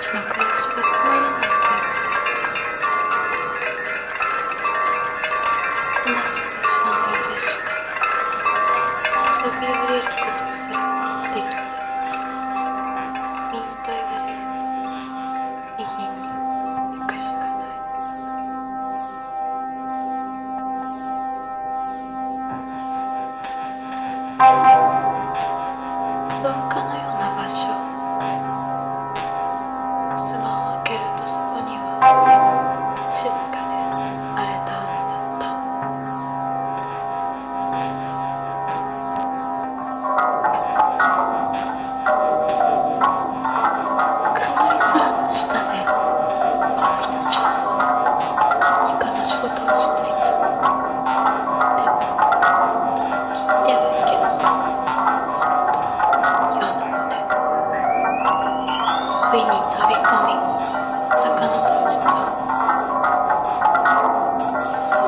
ちの暮らしがつまらないと今すぐ死んでいるしか飛び降りること。海に飛び込み魚たちとは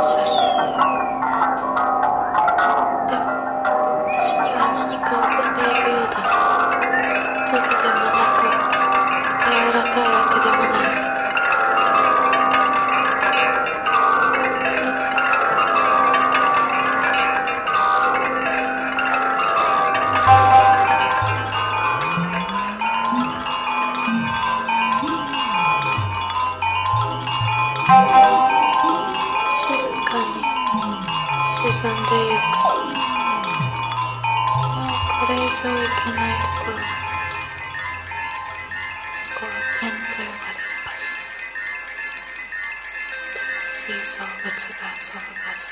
しゃいだでも足には何かを踏んでいるようだ。トゲでもなく柔らかい。静かに沈ん。でゆくもうこれ以上いけないところそこは天と呼ばれる場所天使動物が遊ぶ場所